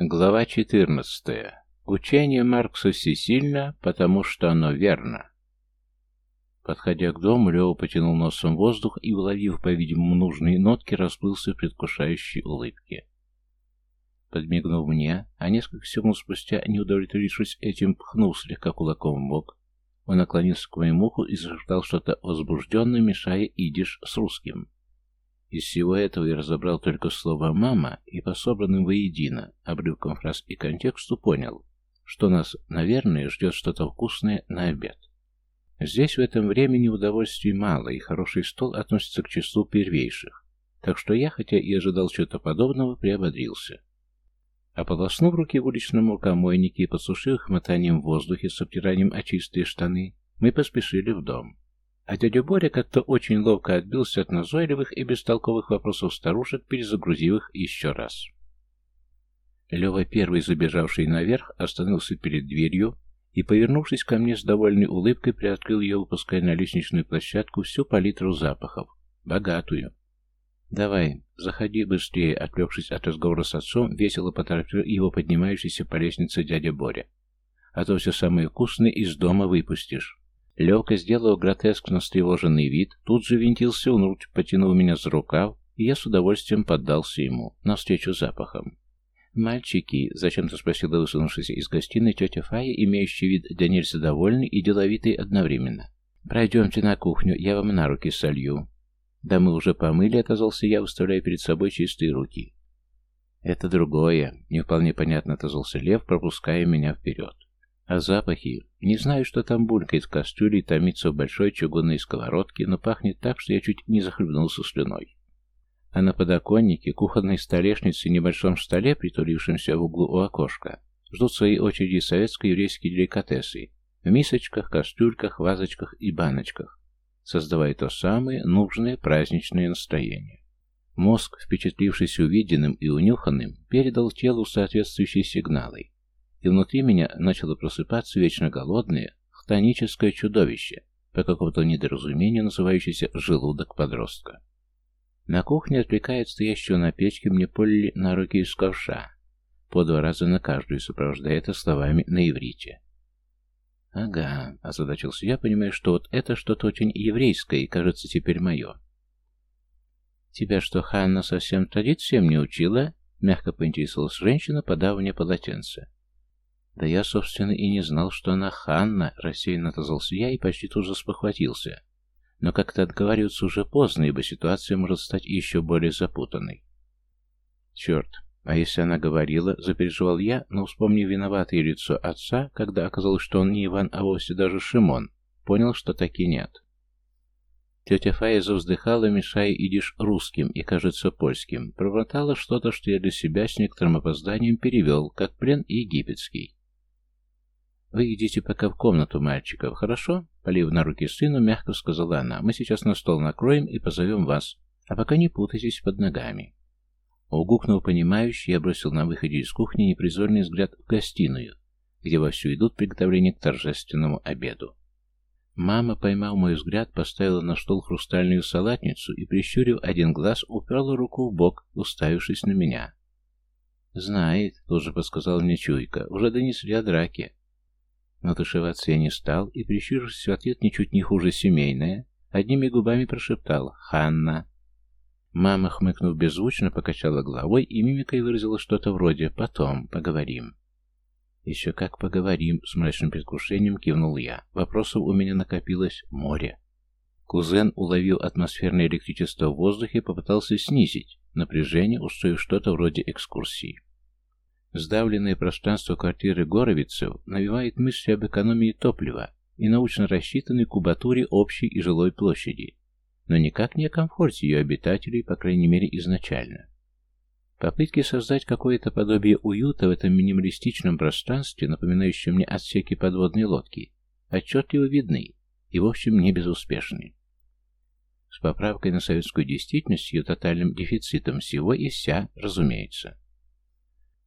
Глава 14. Учение Маркса всесильно, потому что оно верно. Подходя к дому, Лева потянул носом воздух и, уловив, по-видимому, нужные нотки, расплылся в предвкушающей улыбке. Подмигнув мне, а несколько секунд спустя, не удовлетворившись этим, пхнул слегка кулаком в бок, он наклонился к моему уху и зашептал что-то возбужденно, мешая идиш с русским. Из всего этого я разобрал только слово «мама» и по собранным воедино, обрывкам фраз и контексту понял, что нас, наверное, ждет что-то вкусное на обед. Здесь в этом времени удовольствий мало, и хороший стол относится к числу первейших, так что я, хотя и ожидал чего-то подобного, приободрился. Ополоснув руки в уличном рукомойнике и подсушив их мотанием в воздухе с обтиранием о штаны, мы поспешили в дом. А дядя Боря как-то очень ловко отбился от назойливых и бестолковых вопросов старушек, перезагрузив их еще раз. Лева, первый забежавший наверх, остановился перед дверью и, повернувшись ко мне с довольной улыбкой, приоткрыл ее, выпуская на лестничную площадку всю палитру запахов. Богатую. «Давай, заходи быстрее», — отвлекшись от разговора с отцом, весело поторопил его поднимающийся по лестнице дядя Боря. «А то все самое вкусное из дома выпустишь». Левка, сделал гротескно встревоженный вид, тут же винтился внутрь, потянул меня за рукав, и я с удовольствием поддался ему, навстречу запахам. «Мальчики», — зачем-то спросила высунувшаяся из гостиной тетя Фая, имеющий вид да нельзя довольный и деловитый одновременно. «Пройдемте на кухню, я вам на руки солью». «Да мы уже помыли», — отозвался я, выставляя перед собой чистые руки. «Это другое», — не вполне понятно отозвался Лев, пропуская меня вперед. А запахи... Не знаю, что там булькает в кастрюле и томится в большой чугунной сковородке, но пахнет так, что я чуть не захлебнулся слюной. А на подоконнике, кухонной столешнице и небольшом столе, притулившемся в углу у окошка, ждут своей очереди советско-еврейские деликатесы в мисочках, кастрюльках, вазочках и баночках, создавая то самое нужное праздничное настроение. Мозг, впечатлившись увиденным и унюханным, передал телу соответствующие сигналы, и внутри меня начало просыпаться вечно голодное, хтоническое чудовище, по какому-то недоразумению называющееся желудок подростка. На кухне отвлекает стоящего на печке мне Полли на руки из ковша, по два раза на каждую, сопровождая это словами на иврите. «Ага», — озадачился я, понимая, что вот это что-то очень еврейское и, кажется, теперь мое. «Тебя что, Ханна совсем традициям не учила?» — мягко поинтересовалась женщина, подав мне полотенце. «Да я, собственно, и не знал, что она Ханна», — рассеянно отозвался я и почти тут же спохватился. Но как-то отговариваться уже поздно, ибо ситуация может стать еще более запутанной. «Черт, а если она говорила, — запереживал я, но, вспомнив виноватое лицо отца, когда оказалось, что он не Иван, а вовсе даже Шимон, понял, что таки нет». Тетя Фая завздыхала, мешая идиш русским и, кажется, польским. Пробормотала что-то, что я для себя с некоторым опозданием перевел, как плен египетский. «Вы идите пока в комнату мальчиков, хорошо?» Полив на руки сыну, мягко сказала она. «Мы сейчас на стол накроем и позовем вас, а пока не путайтесь под ногами». Угукнув понимающий, я бросил на выходе из кухни непризорный взгляд в гостиную, где вовсю идут приготовления к торжественному обеду. Мама, поймав мой взгляд, поставила на стол хрустальную салатницу и, прищурив один глаз, уперла руку в бок, уставившись на меня. «Знает», — тоже подсказал мне Чуйка, — «уже донесли о драке». Но тушеваться я не стал и, прищурившись в ответ ничуть не хуже семейное, одними губами прошептал «Ханна». Мама, хмыкнув беззвучно, покачала головой и мимикой выразила что-то вроде «потом поговорим». «Еще как поговорим», — с мрачным предвкушением кивнул я. Вопросов у меня накопилось море. Кузен, уловил атмосферное электричество в воздухе, попытался снизить напряжение, устроив что-то вроде экскурсии. Сдавленное пространство квартиры Горовицев навевает мысли об экономии топлива и научно рассчитанной кубатуре общей и жилой площади, но никак не о комфорте ее обитателей, по крайней мере изначально. Попытки создать какое-то подобие уюта в этом минималистичном пространстве, напоминающем мне отсеки подводной лодки, отчетливо видны и, в общем, не безуспешны. С поправкой на советскую действительность ее тотальным дефицитом всего и вся, разумеется.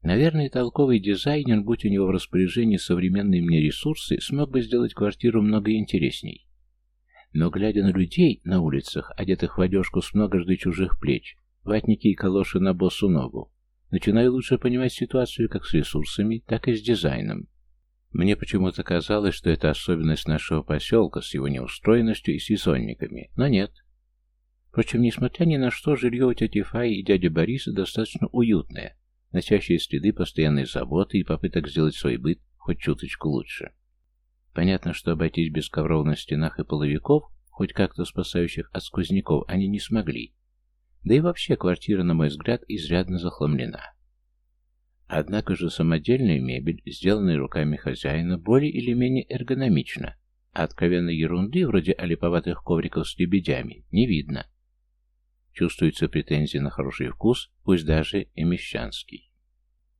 Наверное, толковый дизайнер, будь у него в распоряжении современные мне ресурсы, смог бы сделать квартиру много интересней. Но, глядя на людей на улицах, одетых в одежку с многожды чужих плеч, ватники и калоши на босу ногу, начинаю лучше понимать ситуацию как с ресурсами, так и с дизайном. Мне почему-то казалось, что это особенность нашего поселка с его неустроенностью и сезонниками, но нет. Впрочем, несмотря ни на что, жилье у тети Фаи и дяди Бориса достаточно уютное, носящее следы постоянной заботы и попыток сделать свой быт хоть чуточку лучше. Понятно, что обойтись без ковров на стенах и половиков, хоть как-то спасающих от сквозняков, они не смогли. Да и вообще квартира, на мой взгляд, изрядно захламлена. Однако же самодельная мебель, сделанная руками хозяина, более или менее эргономична, а откровенной ерунды, вроде олиповатых ковриков с лебедями, не видно. Чувствуется претензия на хороший вкус, пусть даже и мещанский.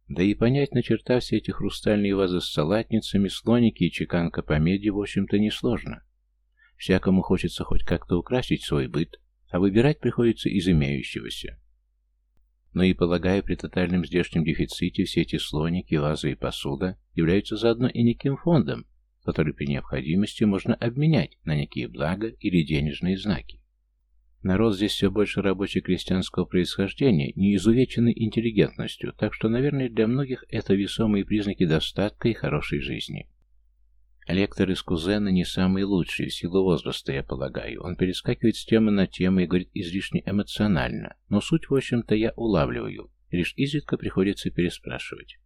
Да и понять, начерта все эти хрустальные вазы с салатницами, слоники и чеканка по меди, в общем-то, несложно. Всякому хочется хоть как-то украсить свой быт, а выбирать приходится из имеющегося. Но и полагаю, при тотальном здешнем дефиците все эти слоники, вазы и посуда являются заодно и неким фондом, который при необходимости можно обменять на некие блага или денежные знаки. Народ здесь все больше рабочий крестьянского происхождения, не изувеченный интеллигентностью, так что, наверное, для многих это весомые признаки достатка и хорошей жизни. Лектор из кузена не самый лучший, в силу возраста, я полагаю. Он перескакивает с темы на тему и говорит излишне эмоционально, но суть, в общем-то, я улавливаю, лишь изредка приходится переспрашивать.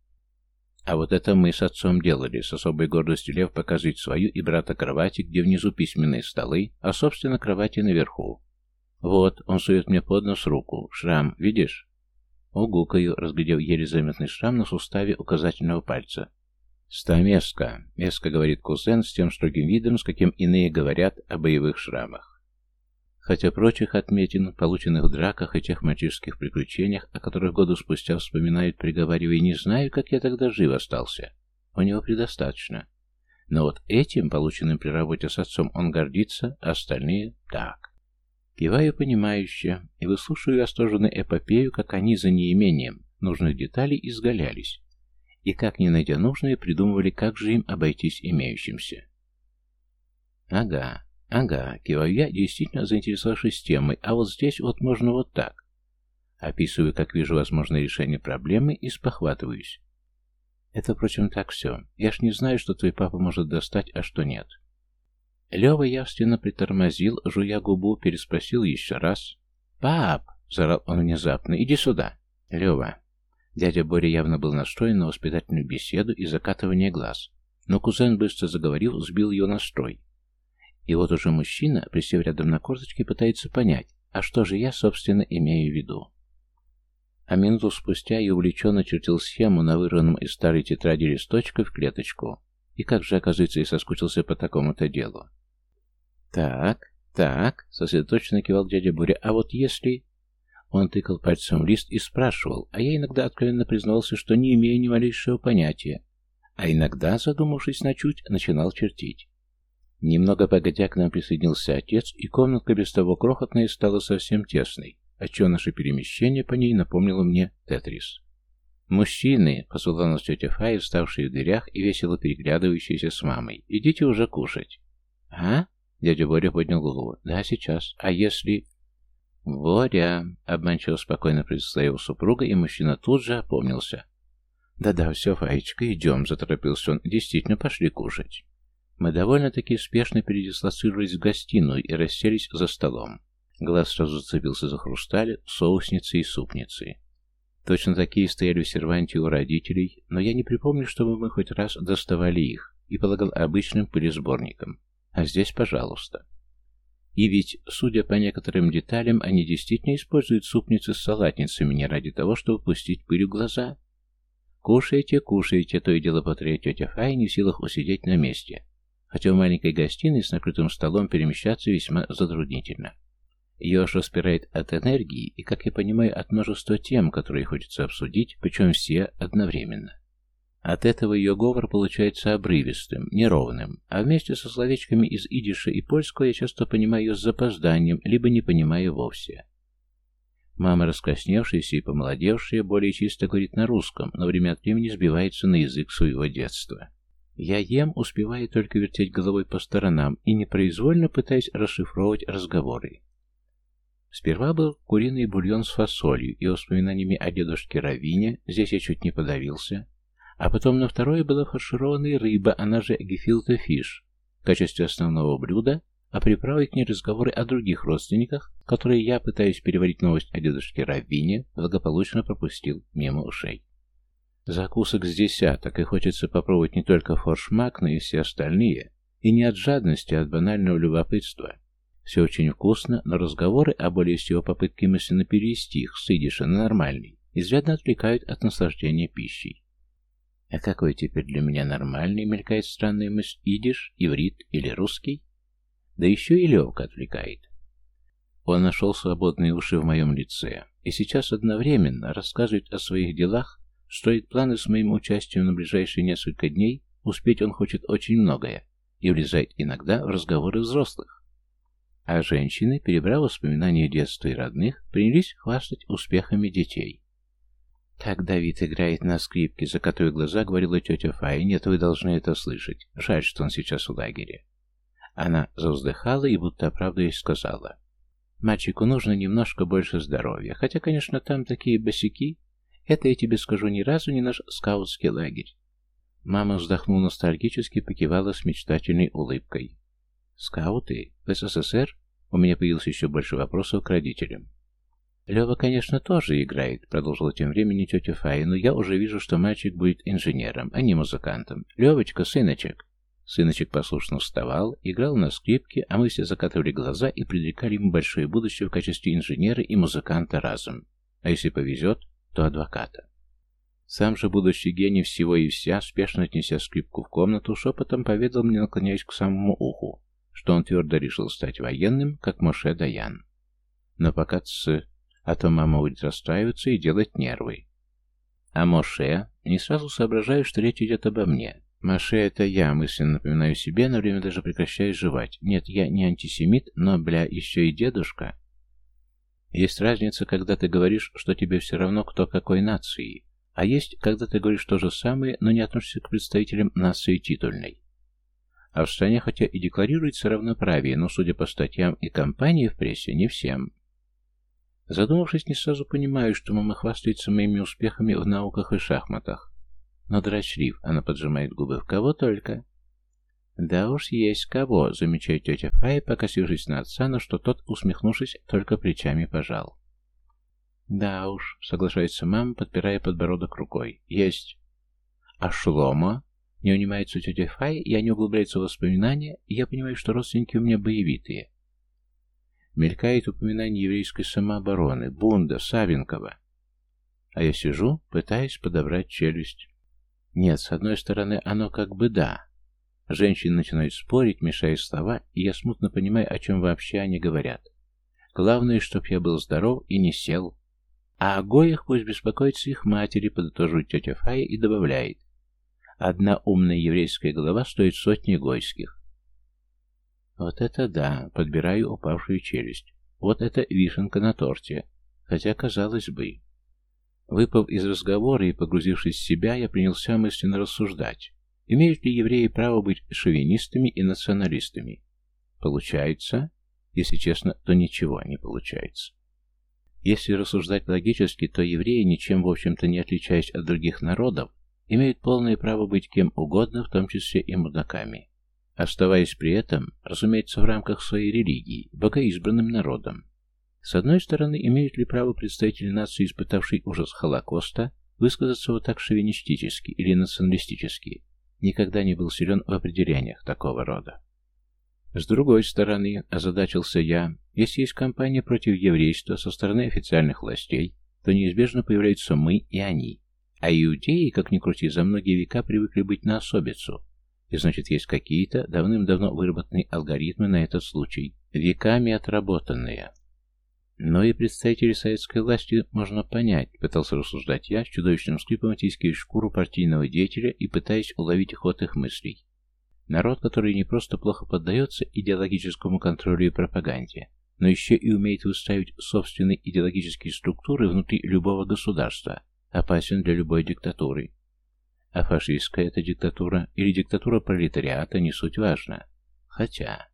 А вот это мы с отцом делали, с особой гордостью Лев показывает свою и брата кровати, где внизу письменные столы, а, собственно, кровати наверху. Вот, он сует мне под нос руку. Шрам, видишь? Огукаю, разглядев еле заметный шрам на суставе указательного пальца. «Стамеска», — меско говорит кузен с тем строгим видом, с каким иные говорят о боевых шрамах. Хотя прочих отметин, полученных в драках и тех мальчишских приключениях, о которых году спустя вспоминают, приговаривая, не знаю, как я тогда жив остался. У него предостаточно. Но вот этим, полученным при работе с отцом, он гордится, а остальные — так. Киваю понимающе и выслушиваю восторженную эпопею, как они за неимением нужных деталей изгалялись и, как не найдя нужные, придумывали, как же им обойтись имеющимся. Ага, ага, киваю я, действительно заинтересовавшись темой, а вот здесь вот можно вот так. Описываю, как вижу возможное решение проблемы и спохватываюсь. Это, впрочем, так все. Я ж не знаю, что твой папа может достать, а что нет. Лева явственно притормозил, жуя губу, переспросил еще раз. «Пап!» — заорал он внезапно. «Иди сюда!» «Лева, Дядя Боря явно был настроен на воспитательную беседу и закатывание глаз, но кузен, быстро заговорил, сбил ее настрой. И вот уже мужчина, присев рядом на корточке, пытается понять, а что же я, собственно, имею в виду. А минуту спустя я увлеченно чертил схему на вырванном из старой тетради листочка в клеточку. И как же, оказывается, и соскучился по такому-то делу. «Так, так», — сосредоточенно кивал дядя Боря, «а вот если...» Он тыкал пальцем в лист и спрашивал, а я иногда откровенно признавался, что не имею ни малейшего понятия. А иногда, задумавшись на чуть, начинал чертить. Немного погодя к нам присоединился отец, и комнатка без того крохотная стала совсем тесной, отчего наше перемещение по ней напомнило мне Тетрис. «Мужчины!» — позвала нас тетя Фая, вставшая в дверях и весело переглядывающаяся с мамой. «Идите уже кушать». «А?» — дядя Боря поднял голову. «Да, сейчас. А если...» «Боря!» — обманчиво спокойно представил супруга, и мужчина тут же опомнился. «Да-да, все, Фаечка, идем», — заторопился он. «Действительно, пошли кушать». Мы довольно-таки спешно передислоцировались в гостиную и расселись за столом. Глаз сразу зацепился за хрусталь, соусницы и супницы. Точно такие стояли в серванте у родителей, но я не припомню, чтобы мы хоть раз доставали их и полагал обычным пылесборником. А здесь, пожалуйста. И ведь, судя по некоторым деталям, они действительно используют супницы с салатницами не ради того, чтобы пустить пыль в глаза. «Кушайте, кушайте», — то и дело повторяет тетя Фай, не в силах усидеть на месте. Хотя в маленькой гостиной с накрытым столом перемещаться весьма затруднительно. Аж распирает от энергии и, как я понимаю, от множества тем, которые хочется обсудить, причем все одновременно. От этого ее говор получается обрывистым, неровным, а вместе со словечками из идиша и польского я часто понимаю с запозданием, либо не понимаю вовсе. Мама, раскрасневшаяся и помолодевшая, более чисто говорит на русском, но время от времени сбивается на язык своего детства. Я ем, успевая только вертеть головой по сторонам и непроизвольно пытаясь расшифровывать разговоры. Сперва был куриный бульон с фасолью и воспоминаниями о дедушке Равине, здесь я чуть не подавился, а потом на второе была фаршированная рыба, она же гефилте фиш, в качестве основного блюда, а приправой к ней разговоры о других родственниках, которые я, пытаясь переварить новость о дедушке Равине, благополучно пропустил мимо ушей. Закусок с десяток, и хочется попробовать не только форшмак, но и все остальные, и не от жадности, а от банального любопытства. Все очень вкусно, но разговоры, а более всего попытки мысленно перевести их с идиша на нормальный, изрядно отвлекают от наслаждения пищей. А какой теперь для меня нормальный, мелькает странная мысль, идиш, иврит или русский? Да еще и Левка отвлекает. Он нашел свободные уши в моем лице, и сейчас одновременно рассказывает о своих делах, строит планы с моим участием на ближайшие несколько дней, успеть он хочет очень многое, и влезает иногда в разговоры взрослых. А женщины, перебрав воспоминания детства и родных, принялись хвастать успехами детей. «Так Давид играет на скрипке, за которую глаза говорила тетя Фая. Нет, вы должны это слышать. Жаль, что он сейчас в лагере». Она завздыхала и, будто оправдываясь, сказала. «Мальчику нужно немножко больше здоровья. Хотя, конечно, там такие босики. Это, я тебе скажу, ни разу не наш скаутский лагерь». Мама вздохнула ностальгически, покивала с мечтательной улыбкой. «Скауты? В СССР?» У меня появилось еще больше вопросов к родителям. «Лева, конечно, тоже играет», — продолжила тем временем тетя Фая, «но я уже вижу, что мальчик будет инженером, а не музыкантом. Левочка, сыночек». Сыночек послушно вставал, играл на скрипке, а мы все закатывали глаза и предрекали ему большое будущее в качестве инженера и музыканта разом. А если повезет, то адвоката. Сам же будущий гений всего и вся, спешно отнеся скрипку в комнату, шепотом поведал мне, наклоняясь к самому уху, что он твердо решил стать военным, как Моше Даян. Но пока ц, а то мама будет расстраиваться и делать нервы. А Моше, не сразу соображаю, что речь идет обо мне. Моше это я, мысленно напоминаю себе, на время даже прекращаю жевать. Нет, я не антисемит, но, бля, еще и дедушка. Есть разница, когда ты говоришь, что тебе все равно, кто какой нации. А есть, когда ты говоришь то же самое, но не относишься к представителям нации титульной. А в стране хотя и декларируется равноправие, но, судя по статьям и кампании в прессе, не всем. Задумавшись, не сразу понимаю, что мама хвастается моими успехами в науках и шахматах. Но дрочлив, она поджимает губы. В кого только? Да уж есть кого, замечает тетя Фая, покосившись на отца, но что тот, усмехнувшись, только плечами пожал. Да уж, соглашается мама, подпирая подбородок рукой. Есть. А Шлома? Не унимается тетя Фай, я не углубляется в воспоминания, и я понимаю, что родственники у меня боевитые. Мелькает упоминание еврейской самообороны, Бунда, Савенкова. А я сижу, пытаясь подобрать челюсть. Нет, с одной стороны, оно как бы да. Женщины начинают спорить, мешая слова, и я смутно понимаю, о чем вообще они говорят. Главное, чтоб я был здоров и не сел. А о гоях пусть беспокоится их матери, подытоживает тетя Фая и добавляет. Одна умная еврейская голова стоит сотни гойских. Вот это да, подбираю упавшую челюсть. Вот это вишенка на торте. Хотя, казалось бы... Выпав из разговора и погрузившись в себя, я принялся мысленно рассуждать. Имеют ли евреи право быть шовинистами и националистами? Получается? Если честно, то ничего не получается. Если рассуждать логически, то евреи, ничем в общем-то не отличаясь от других народов, имеют полное право быть кем угодно, в том числе и мудаками, оставаясь при этом, разумеется, в рамках своей религии, богоизбранным народом. С одной стороны, имеют ли право представители нации, испытавшей ужас Холокоста, высказаться вот так шовинистически или националистически, никогда не был силен в определениях такого рода. С другой стороны, озадачился я, если есть кампания против еврейства со стороны официальных властей, то неизбежно появляются мы и они, а иудеи, как ни крути, за многие века привыкли быть на особицу. И значит, есть какие-то давным-давно выработанные алгоритмы на этот случай, веками отработанные. Но и представителей советской власти можно понять, пытался рассуждать я, с чудовищным скрипом отискивая шкуру партийного деятеля и пытаясь уловить ход их мыслей. Народ, который не просто плохо поддается идеологическому контролю и пропаганде, но еще и умеет выстраивать собственные идеологические структуры внутри любого государства, опасен для любой диктатуры. А фашистская это диктатура или диктатура пролетариата не суть важно. Хотя...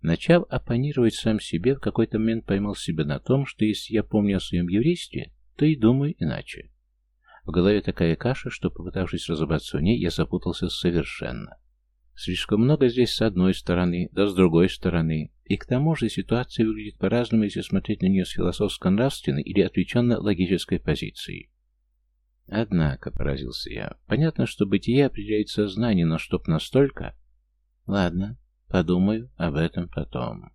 Начав оппонировать сам себе, в какой-то момент поймал себя на том, что если я помню о своем еврействе, то и думаю иначе. В голове такая каша, что, попытавшись разобраться в ней, я запутался совершенно. Слишком много здесь с одной стороны, да с другой стороны. И к тому же ситуация выглядит по-разному, если смотреть на нее с философско-нравственной или отвлеченно-логической позиции. Однако, поразился я, понятно, что бытие определяет сознание, но чтоб настолько... Ладно, подумаю об этом потом.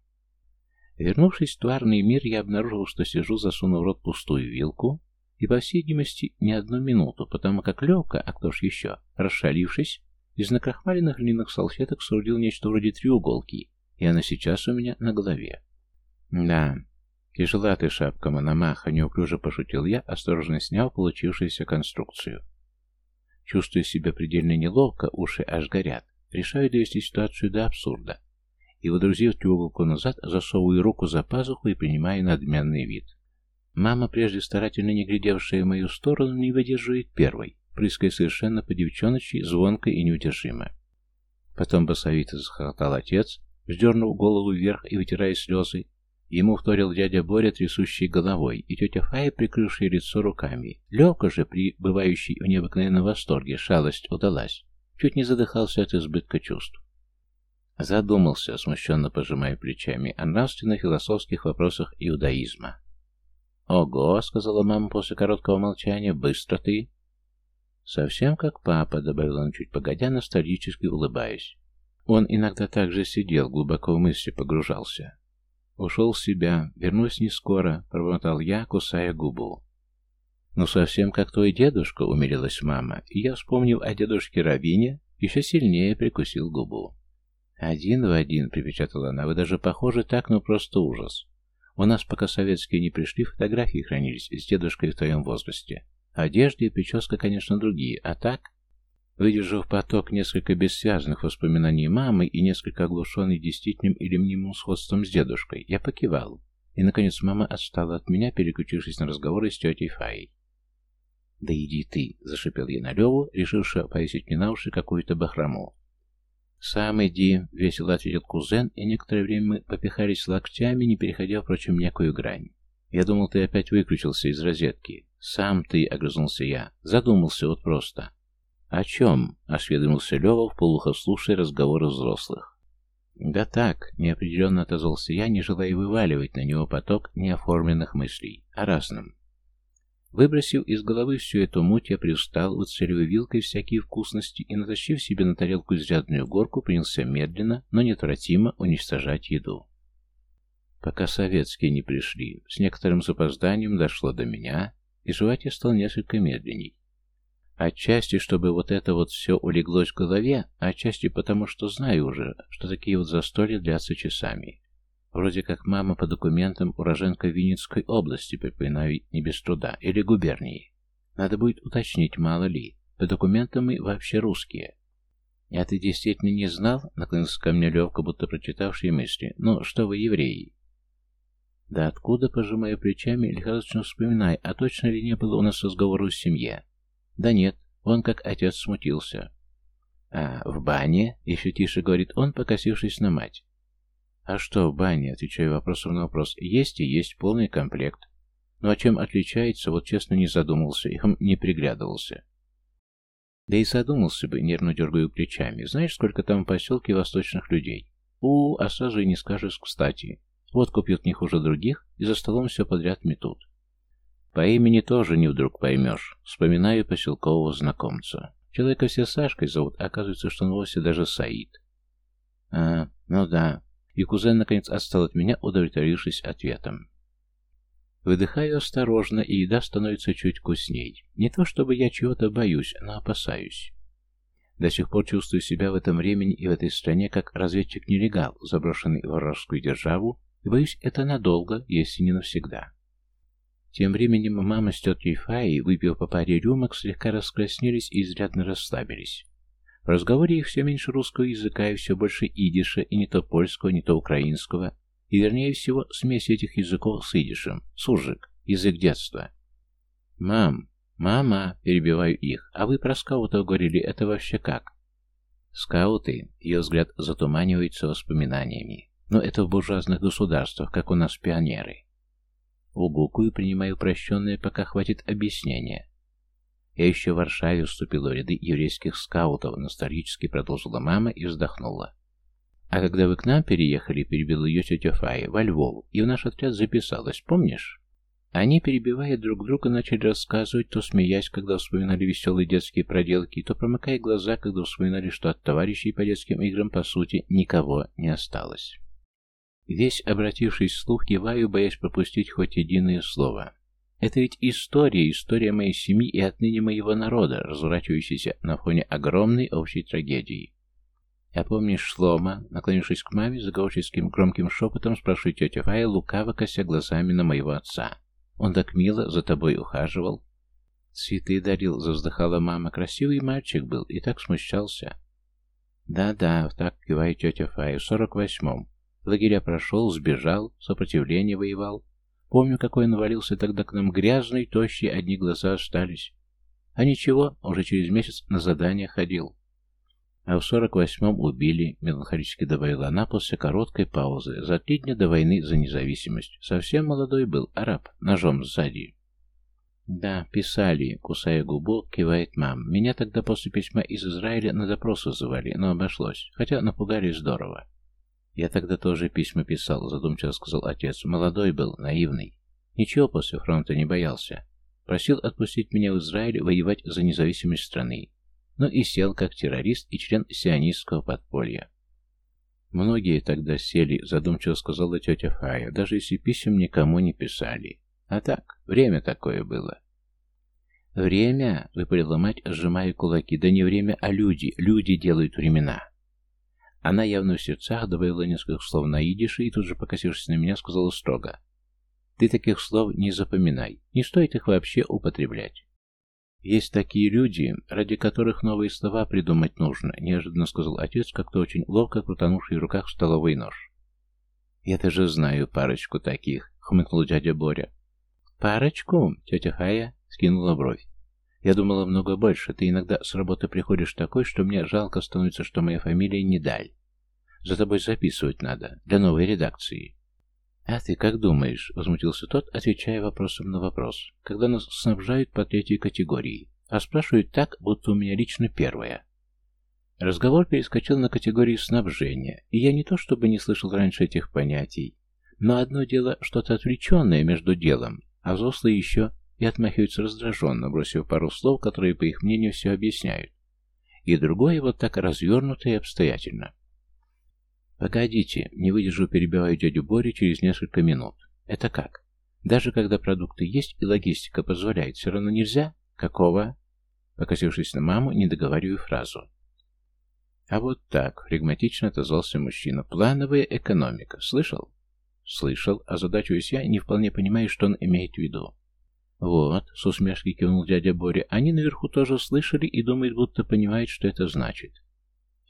Вернувшись в тварный мир, я обнаружил, что сижу, засунув в рот пустую вилку, и, по всей видимости, не одну минуту, потому как Левка, а кто ж еще, расшалившись, из накрахмаленных льняных салфеток соорудил нечто вроде треуголки, и она сейчас у меня на голове. Да, тяжела ты шапка, Мономаха, неуклюже пошутил я, осторожно сняв получившуюся конструкцию. Чувствуя себя предельно неловко, уши аж горят, решаю довести ситуацию до абсурда. И, водрузив треуголку назад, засовываю руку за пазуху и принимаю надменный вид. Мама, прежде старательно не глядевшая в мою сторону, не выдерживает первой прыская совершенно по-девчоночи, звонко и неудержимо. Потом басовито захохотал отец, вздернув голову вверх и вытирая слезы. Ему вторил дядя Боря, трясущий головой, и тетя Фая, прикрывшая лицо руками. Левка же, пребывающий в необыкновенном восторге, шалость удалась. Чуть не задыхался от избытка чувств. Задумался, смущенно пожимая плечами, о нравственно-философских вопросах иудаизма. «Ого!» — сказала мама после короткого молчания. «Быстро ты!» «Совсем как папа», — добавил он чуть погодя, ностальгически улыбаясь. Он иногда также сидел, глубоко в мысли погружался. «Ушел в себя, вернусь не скоро», — пробормотал я, кусая губу. «Ну, совсем как твой дедушка», — умилилась мама, и я, вспомнив о дедушке Равине, еще сильнее прикусил губу. «Один в один», — припечатала она, — «вы даже похожи так, ну просто ужас. У нас, пока советские не пришли, фотографии хранились с дедушкой в твоем возрасте. Одежда и прическа, конечно, другие, а так... Выдержав поток несколько бессвязных воспоминаний мамы и несколько оглушенный действительным или мнимым сходством с дедушкой, я покивал. И, наконец, мама отстала от меня, переключившись на разговоры с тетей Фаей. «Да иди ты!» — зашипел я на Леву, решивши повесить мне на уши какую-то бахрому. «Сам иди!» — весело ответил кузен, и некоторое время мы попихались локтями, не переходя, впрочем, некую грань. «Я думал, ты опять выключился из розетки. «Сам ты», — огрызнулся я. «Задумался вот просто». «О чем?» — осведомился Лева, вполуха слушая разговоры взрослых. «Да так», — неопределенно отозвался я, не желая вываливать на него поток неоформленных мыслей. О разном. Выбросив из головы всю эту муть, я привстал, выцеливая вилкой всякие вкусности и, натащив себе на тарелку изрядную горку, принялся медленно, но неотвратимо уничтожать еду. Пока советские не пришли, с некоторым запозданием дошло до меня, и жевать я стал несколько медленней. Отчасти, чтобы вот это вот все улеглось в голове, а отчасти потому, что знаю уже, что такие вот застолья длятся часами. Вроде как мама по документам уроженка Винницкой области, припоминаю не без труда, или губернии. Надо будет уточнить, мало ли. По документам мы вообще русские. «А ты действительно не знал?» — наклонился ко мне Левка, будто прочитавший мысли. «Ну, что вы евреи?» Да откуда, пожимая плечами, лихорадочно вспоминай, а точно ли не было у нас разговора в семье? Да нет, он как отец смутился. А, в бане? Еще тише говорит он, покосившись на мать. А что в бане? Отвечаю вопросом на вопрос. Есть и есть полный комплект. Ну а чем отличается, вот честно не задумался, им не приглядывался. Да и задумался бы, нервно дергаю плечами. Знаешь, сколько там в поселке восточных людей? У, а сразу и не скажешь кстати. Водку пьют не хуже других, и за столом все подряд метут. По имени тоже не вдруг поймешь. Вспоминаю поселкового знакомца. Человека все Сашкой зовут, а оказывается, что он вовсе даже Саид. А, ну да. И кузен наконец отстал от меня, удовлетворившись ответом. Выдыхаю осторожно, и еда становится чуть вкусней. Не то чтобы я чего-то боюсь, но опасаюсь. До сих пор чувствую себя в этом времени и в этой стране как разведчик-нелегал, заброшенный в вражескую державу, и боюсь, это надолго, если не навсегда. Тем временем мама с тетей Фаей, выпив по паре рюмок, слегка раскраснелись и изрядно расслабились. В разговоре их все меньше русского языка и все больше идиша, и не то польского, не то украинского, и вернее всего смесь этих языков с идишем, суржик, язык детства. «Мам, мама!» — перебиваю их. «А вы про скаутов говорили, это вообще как?» Скауты, ее взгляд затуманивается воспоминаниями. Но это в буржуазных государствах, как у нас пионеры. Угукую принимаю прощенное, пока хватит объяснения. Я еще в Варшаве вступила в ряды еврейских скаутов, ностальгически продолжила мама и вздохнула. А когда вы к нам переехали, перебила ее тетя Фая, во Львов, и в наш отряд записалась, помнишь? Они, перебивая друг друга, начали рассказывать, то смеясь, когда вспоминали веселые детские проделки, то промыкая глаза, когда вспоминали, что от товарищей по детским играм, по сути, никого не осталось. Весь обратившись вслух, киваю, боясь пропустить хоть единое слово. Это ведь история, история моей семьи и отныне моего народа, разворачивающаяся на фоне огромной общей трагедии. «А помнишь Шлома?» Наклонившись к маме, заговорческим громким шепотом спрашивает тетя Фая, лукаво кося глазами на моего отца. «Он так мило за тобой ухаживал». «Цветы дарил», — завздыхала мама. «Красивый мальчик был и так смущался». «Да-да», — так кивает тетя Фая, — «в сорок восьмом. Лагеря прошел, сбежал, сопротивление воевал. Помню, какой он навалился тогда к нам грязный, тощий, одни глаза остались. А ничего, уже через месяц на задание ходил. А в сорок восьмом убили, меланхолически добавила она после короткой паузы, за три дня до войны за независимость. Совсем молодой был, араб, ножом сзади. Да, писали, кусая губу, кивает мам. Меня тогда после письма из Израиля на допрос вызывали, но обошлось, хотя напугали здорово. Я тогда тоже письма писал, задумчиво сказал отец. Молодой был, наивный. Ничего после фронта не боялся. Просил отпустить меня в Израиль воевать за независимость страны но и сел как террорист и член сионистского подполья. Многие тогда сели, задумчиво сказала тетя Фая, даже если писем никому не писали. А так, время такое было. «Время?» — выпалила мать, сжимая кулаки. «Да не время, а люди. Люди делают времена». Она явно в сердцах добавила несколько слов на идише и тут же, покосившись на меня, сказала строго. «Ты таких слов не запоминай. Не стоит их вообще употреблять. «Есть такие люди, ради которых новые слова придумать нужно», — неожиданно сказал отец, как-то очень ловко крутанувший в руках столовый нож. «Я даже знаю парочку таких», — хмыкнул дядя Боря. «Парочку?» — тетя Хая скинула бровь. «Я думала много больше. Ты иногда с работы приходишь такой, что мне жалко становится, что моя фамилия не Даль. За тобой записывать надо, для новой редакции. «А ты как думаешь?» — возмутился тот, отвечая вопросом на вопрос. «Когда нас снабжают по третьей категории, а спрашивают так, будто у меня лично первая». Разговор перескочил на категорию снабжения, и я не то чтобы не слышал раньше этих понятий, но одно дело что-то отвлеченное между делом, а взрослые еще и отмахиваются раздраженно, бросив пару слов, которые, по их мнению, все объясняют. И другое вот так развернуто и обстоятельно. «Погодите, не выдержу, перебиваю дядю Борю через несколько минут. Это как? Даже когда продукты есть и логистика позволяет, все равно нельзя? Какого?» Покосившись на маму, не договариваю фразу. «А вот так», — флегматично отозвался мужчина. «Плановая экономика. Слышал?» «Слышал, а задачуюсь я, не вполне понимаю, что он имеет в виду». «Вот», — с усмешкой кивнул дядя Боря, — «они наверху тоже слышали и думают, будто понимают, что это значит».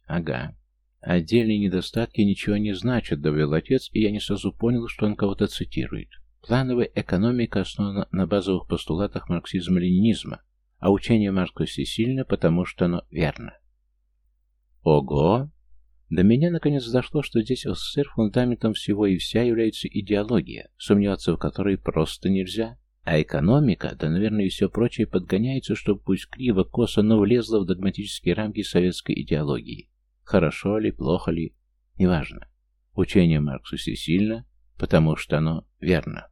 «Ага. Отдельные недостатки ничего не значат, добавил отец, и я не сразу понял, что он кого-то цитирует. Плановая экономика основана на базовых постулатах марксизма-ленинизма, а учение Маркса сильно, потому что оно верно. Ого! До меня наконец дошло, что здесь в СССР фундаментом всего и вся является идеология, сомневаться в которой просто нельзя. А экономика, да, наверное, и все прочее подгоняется, чтобы пусть криво, косо, но влезла в догматические рамки советской идеологии. Хорошо ли, плохо ли, неважно. Учение Маркса всесильно, потому что оно верно.